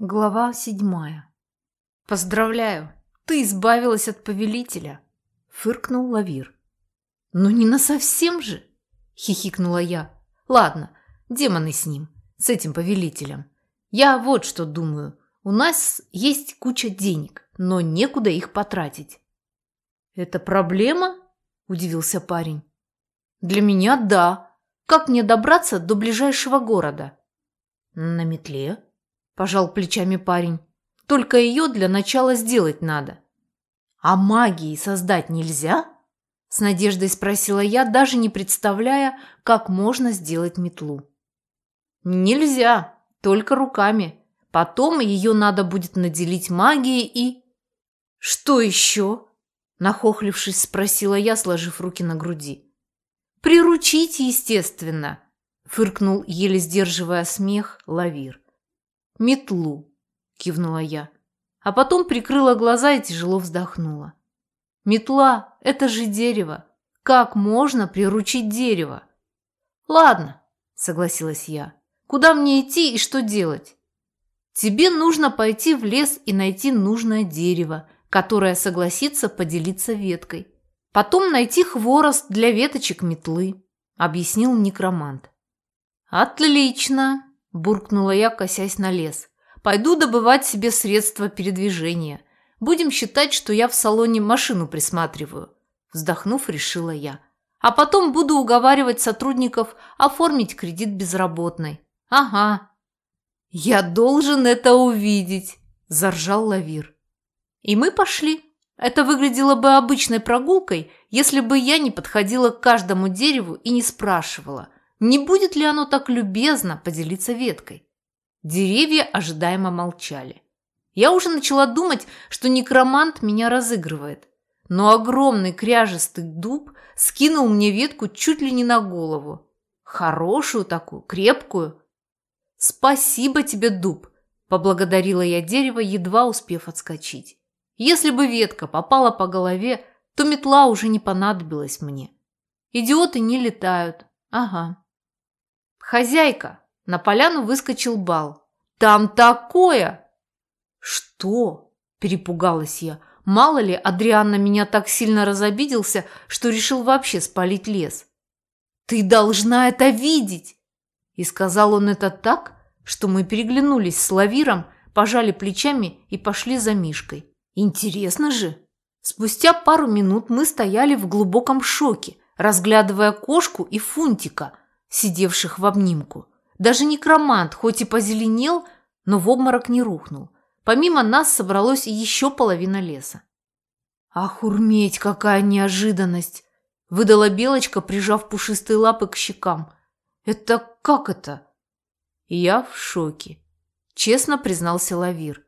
Глава седьмая. «Поздравляю, ты избавилась от повелителя!» — фыркнул Лавир. «Ну не насовсем же!» — хихикнула я. «Ладно, демоны с ним, с этим повелителем. Я вот что думаю. У нас есть куча денег, но некуда их потратить». «Это проблема?» – удивился парень. «Для меня – да. Как мне добраться до ближайшего города?» «На метле», пожал плечами парень. Только ее для начала сделать надо. А магии создать нельзя? С надеждой спросила я, даже не представляя, как можно сделать метлу. Нельзя, только руками. Потом ее надо будет наделить магией и... Что еще? Нахохлившись, спросила я, сложив руки на груди. Приручить, естественно, фыркнул, еле сдерживая смех, Лавир. «Метлу», – кивнула я. А потом прикрыла глаза и тяжело вздохнула. «Метла – это же дерево. Как можно приручить дерево?» «Ладно», – согласилась я. «Куда мне идти и что делать?» «Тебе нужно пойти в лес и найти нужное дерево, которое согласится поделиться веткой. Потом найти хворост для веточек метлы», – объяснил некромант. «Отлично!» Буркнула я, косясь на лес. Пойду добывать себе средства передвижения. Будем считать, что я в салоне машину присматриваю. Вздохнув, решила я. А потом буду уговаривать сотрудников оформить кредит безработной. Ага. Я должен это увидеть, заржал Лавир. И мы пошли. Это выглядело бы обычной прогулкой, если бы я не подходила к каждому дереву и не спрашивала – не будет ли оно так любезно поделиться веткой? Деревья ожидаемо молчали. Я уже начала думать, что некромант меня разыгрывает. Но огромный кряжестый дуб скинул мне ветку чуть ли не на голову. Хорошую такую, крепкую. «Спасибо тебе, дуб!» – поблагодарила я дерево, едва успев отскочить. Если бы ветка попала по голове, то метла уже не понадобилась мне. Идиоты не летают. Ага. «Хозяйка!» На поляну выскочил бал. «Там такое!» «Что?» – перепугалась я. Мало ли, Адриан на меня так сильно разобиделся, что решил вообще спалить лес. «Ты должна это видеть!» И сказал он это так, что мы переглянулись с Лавиром, пожали плечами и пошли за Мишкой. Интересно же! Спустя пару минут мы стояли в глубоком шоке, разглядывая кошку и Фунтика – сидевших в обнимку. Даже некромант, хоть и позеленел, но в обморок не рухнул. Помимо нас собралось еще половина леса. «Охурметь, какая неожиданность!» – выдала Белочка, прижав пушистые лапы к щекам. «Это как это?» «Я в шоке», – честно признался Лавир.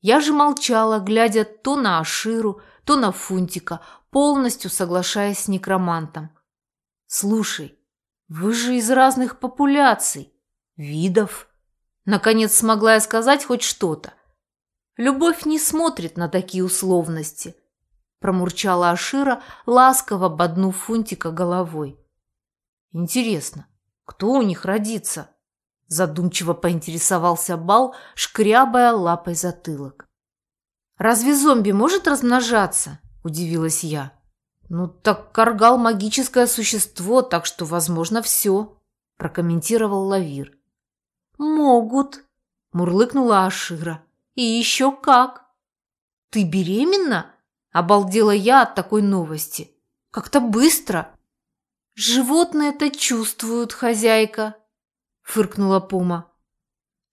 Я же молчала, глядя то на Аширу, то на Фунтика, полностью соглашаясь с некромантом. «Слушай, вы же из разных популяций, видов. Наконец смогла я сказать хоть что-то. Любовь не смотрит на такие условности, промурчала Ашира, ласково боднув Фунтика головой. Интересно, кто у них родится? Задумчиво поинтересовался Бал, шкрябая лапой затылок. «Разве зомби может размножаться?» – удивилась я. «Ну, так Каргал – магическое существо, так что, возможно, все», – прокомментировал Лавир. «Могут», – мурлыкнула Ашира. «И еще как!» «Ты беременна?» – обалдела я от такой новости. «Как-то быстро!» «Животные это чувствуют, хозяйка!» – фыркнула Пума.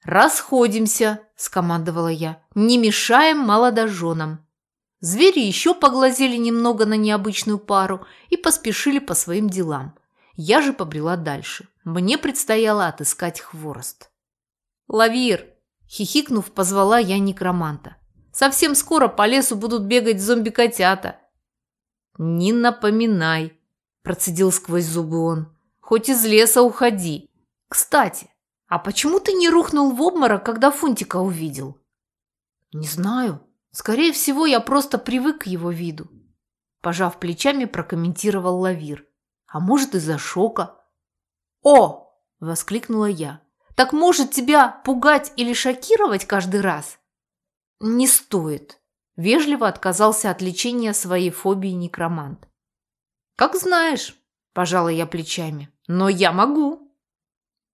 «Расходимся!» – скомандовала я. «Не мешаем молодоженам!» Звери еще поглазели немного на необычную пару и поспешили по своим делам. Я же побрела дальше. Мне предстояло отыскать хворост. «Лавир!» – хихикнув, позвала я некроманта. «Совсем скоро по лесу будут бегать зомби-котята». «Не напоминай!» – процедил сквозь зубы он. «Хоть из леса уходи. Кстати, а почему ты не рухнул в обморок, когда Фунтика увидел?» «Не знаю», Скорее всего, я просто привык к его виду. Пожав плечами, прокомментировал Лавир. А может, из-за шока. «О!» – воскликнула я. Так может тебя пугать или шокировать каждый раз? Не стоит. Вежливо отказался от лечения своей фобии некромант. Как знаешь, пожала я плечами. Но я могу.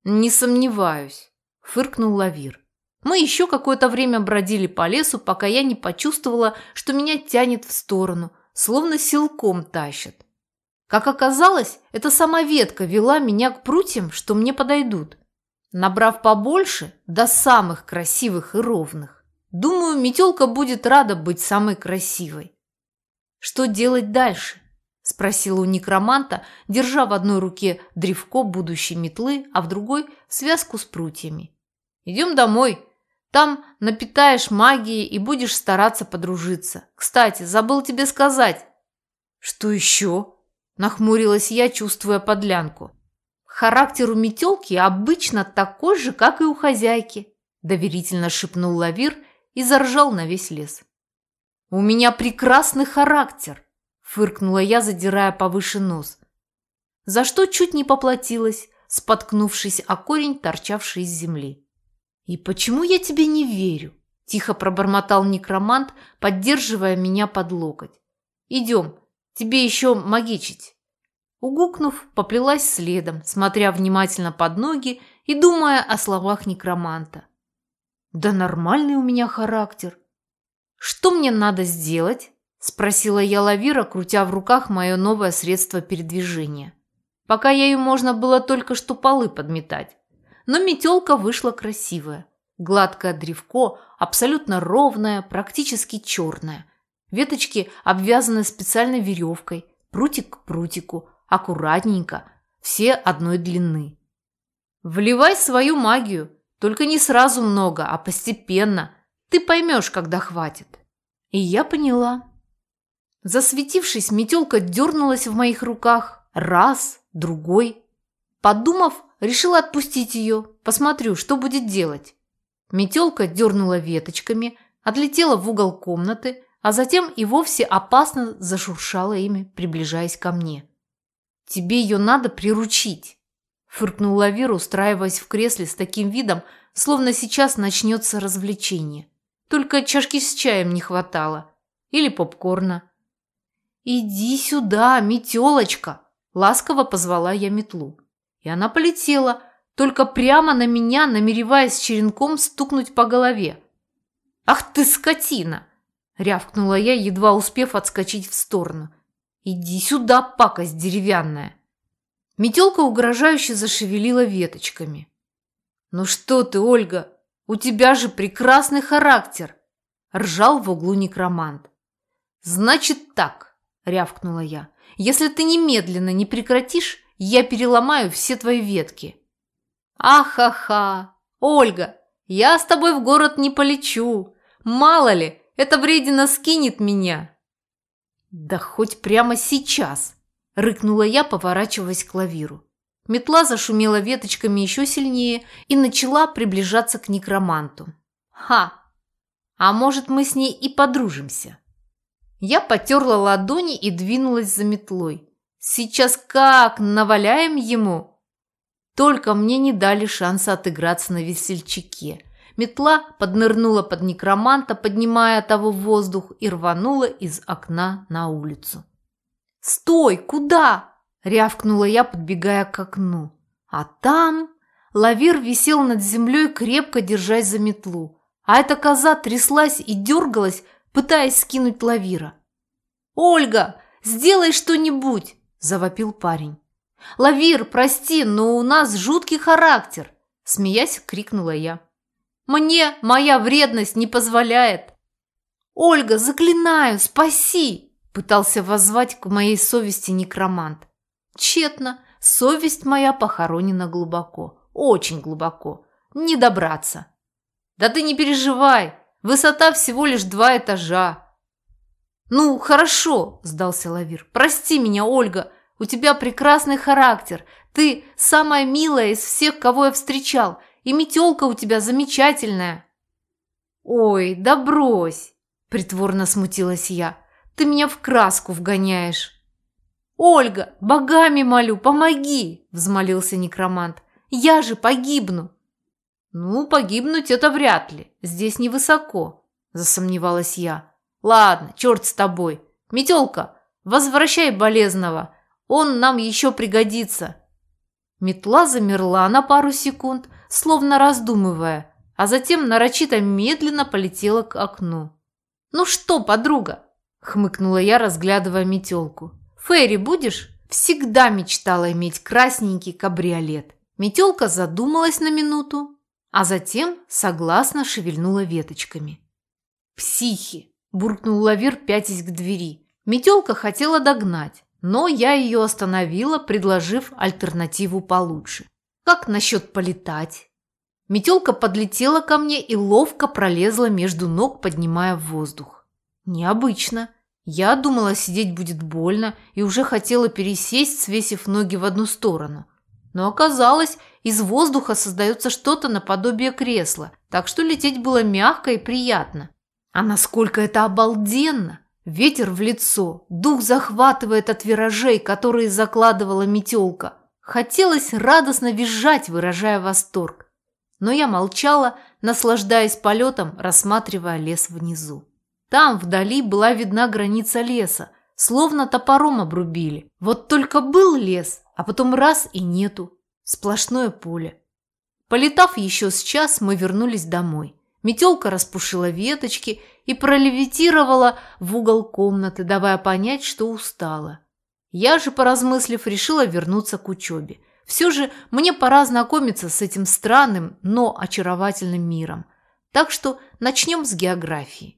Не сомневаюсь, фыркнул Лавир. Мы еще какое-то время бродили по лесу, пока я не почувствовала, что меня тянет в сторону, словно силком тащат. Как оказалось, эта сама ветка вела меня к прутьям, что мне подойдут. Набрав побольше, до самых красивых и ровных. Думаю, метелка будет рада быть самой красивой. Что делать дальше? Спросила у некроманта, держа в одной руке древко будущей метлы, а в другой – связку с прутьями. «Идем домой. Там напитаешь магией и будешь стараться подружиться. Кстати, забыл тебе сказать». «Что еще?» Нахмурилась я, чувствуя подлянку. Характер у метелки обычно такой же, как и у хозяйки, доверительно шепнул Лавир и заржал на весь лес. У меня прекрасный характер, фыркнула я, задирая повыше нос. За что чуть не поплатилась, споткнувшись о корень, торчавший из земли. «И почему я тебе не верю?» – тихо пробормотал некромант, поддерживая меня под локоть. «Идем, Тебе еще магичить». Угукнув, поплелась следом, смотря внимательно под ноги и думая о словах некроманта. «Да нормальный у меня характер». «Что мне надо сделать?» – спросила я Лавира, крутя в руках мое новое средство передвижения. Пока ею можно было только что полы подметать. Но метелка вышла красивая. Гладкое древко, абсолютно ровное, практически черное – Веточки обвязаны специальной веревкой, прутик к прутику, аккуратненько, все одной длины. Вливай свою магию, только не сразу много, а постепенно. Ты поймешь, когда хватит. И я поняла. Засветившись, метелка дернулась в моих руках. Раз, другой. Подумав, решила отпустить ее. Посмотрю, что будет делать. Метелка дернула веточками, отлетела в угол комнаты, а затем и вовсе опасно зашуршала ими, приближаясь ко мне. «Тебе ее надо приручить», – фыркнул Лавир, устраиваясь в кресле с таким видом, словно сейчас начнется развлечение. Только чашки с чаем не хватало. Или попкорна. «Иди сюда, метелочка!» – ласково позвала я метлу. И она полетела, только прямо на меня, намереваясь черенком стукнуть по голове. «Ах ты, скотина!» Рявкнула я, едва успев отскочить в сторону. «Иди сюда, пакость деревянная!» Метелка угрожающе зашевелила веточками. «Ну что ты, Ольга, у тебя же прекрасный характер!» Ржал в углу некромант. «Значит так!» – рявкнула я. «Если ты немедленно не прекратишь, я переломаю все твои ветки». «Ахаха! Ольга, я с тобой в город не полечу. Мало ли, эта вредина скинет меня!» «Да хоть прямо сейчас!» – рыкнула я, поворачиваясь к лавиру. Метла зашумела веточками еще сильнее и начала приближаться к некроманту. «Ха! А может, мы с ней и подружимся?» Я потерла ладони и двинулась за метлой. «Сейчас как наваляем ему?» Только мне не дали шанса отыграться на весельчаке. Метла поднырнула под некроманта, поднимая того в воздух, и рванула из окна на улицу. «Стой! Куда?» – рявкнула я, подбегая к окну. А там лавир висел над землей, крепко держась за метлу. А эта коза тряслась и дергалась, пытаясь скинуть лавира. «Ольга, сделай что-нибудь!» – завопил парень. «Лавир, прости, но у нас жуткий характер!» – смеясь, крикнула я. Мне моя вредность не позволяет. Ольга, заклинаю, спаси! Пытался воззвать к моей совести некромант. Тщетно. Совесть моя похоронена глубоко. Очень глубоко. Не добраться. Да ты не переживай. Высота всего лишь два этажа. Ну, хорошо, сдался Лавир. Прости меня, Ольга. У тебя прекрасный характер. Ты самая милая из всех, кого я встречал. И метелка у тебя замечательная». «Ой, да брось!» – притворно смутилась я. «Ты меня в краску вгоняешь». «Ольга, богами молю, помоги!» – взмолился некромант. «Я же погибну!» Ну, погибнуть это вряд ли. Здесь невысоко, засомневалась я. Ладно, черт с тобой. Метелка, возвращай болезного. Он нам еще пригодится. Метла замерла на пару секунд, словно раздумывая, а затем нарочито медленно полетела к окну. «Ну что, подруга?» – хмыкнула я, разглядывая метелку. «Ферри будешь?» Всегда мечтала иметь красненький кабриолет. Метелка задумалась на минуту, а затем согласно шевельнула веточками. «Психи!» – буркнул Лавир, пятясь к двери. Метелка хотела догнать, но я ее остановила, предложив альтернативу получше. «Как насчет полетать?» Метелка подлетела ко мне и ловко пролезла между ног, поднимая в воздух. Необычно. Я думала, сидеть будет больно и уже хотела пересесть, свесив ноги в одну сторону. Но оказалось, из воздуха создается что-то наподобие кресла, так что лететь было мягко и приятно. А насколько это обалденно! Ветер в лицо, дух захватывает от виражей, которые закладывала метелка. Хотелось радостно визжать, выражая восторг. Но я молчала, наслаждаясь полетом, рассматривая лес внизу. Там вдали была видна граница леса, словно топором обрубили. Вот только был лес, а потом раз и нету. Сплошное поле. Полетав еще с час, мы вернулись домой. Метелка распушила веточки и пролевитировала в угол комнаты, давая понять, что устала. Я же, поразмыслив, решила вернуться к учебе. Все же мне пора знакомиться с этим странным, но очаровательным миром. Так что начнем с географии.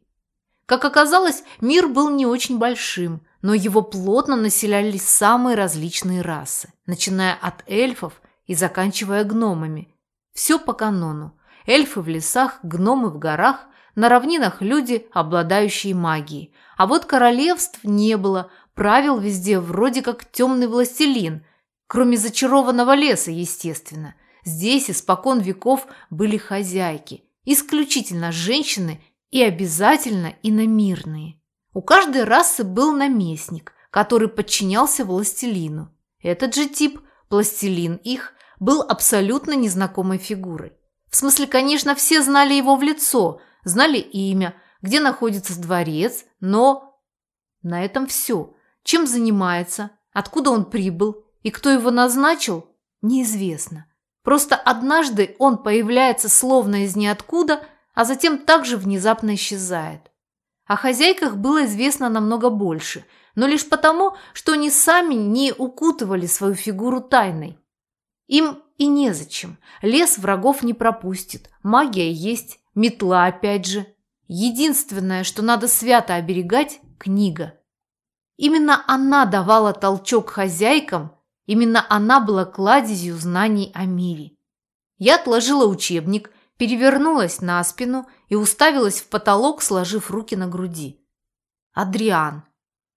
Как оказалось, мир был не очень большим, но его плотно населяли самые различные расы, начиная от эльфов и заканчивая гномами. Все по канону. Эльфы в лесах, гномы в горах, на равнинах люди, обладающие магией. А вот королевств не было, правил везде вроде как темный властелин, кроме зачарованного леса, естественно. Здесь испокон веков были хозяйки, исключительно женщины и обязательно иномирные. У каждой расы был наместник, который подчинялся властелину. Этот же тип, пластилин их, был абсолютно незнакомой фигурой. В смысле, конечно, все знали его в лицо, знали имя, где находится дворец, но... На этом все. Чем занимается, откуда он прибыл и кто его назначил, неизвестно. Просто однажды он появляется словно из ниоткуда – а затем также внезапно исчезает. О хозяйках было известно намного больше, но лишь потому, что они сами не укутывали свою фигуру тайной. Им и незачем. Лес врагов не пропустит, магия есть, метла опять же. Единственное, что надо свято оберегать – книга. Именно она давала толчок хозяйкам, именно она была кладезью знаний о мире. Я отложила учебник перевернулась на спину и уставилась в потолок, сложив руки на груди. «Адриан,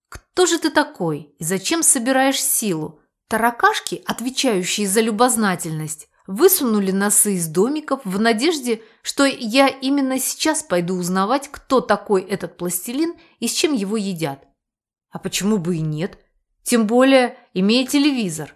кто же ты такой и зачем собираешь силу?» Таракашки, отвечающие за любознательность, высунули носы из домиков в надежде, что я именно сейчас пойду узнавать, кто такой этот пластилин и с чем его едят. А почему бы и нет? Тем более, имея телевизор.